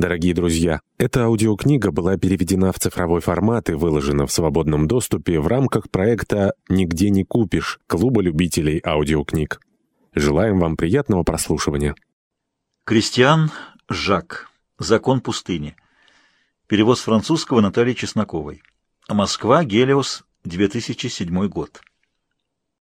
Дорогие друзья, эта аудиокнига была переведена в цифровой формат и выложена в свободном доступе в рамках проекта «Нигде не купишь» Клуба любителей аудиокниг. Желаем вам приятного прослушивания. Кристиан Жак. Закон пустыни. Перевод с французского Натальи Чесноковой. Москва. Гелиос. 2007 год.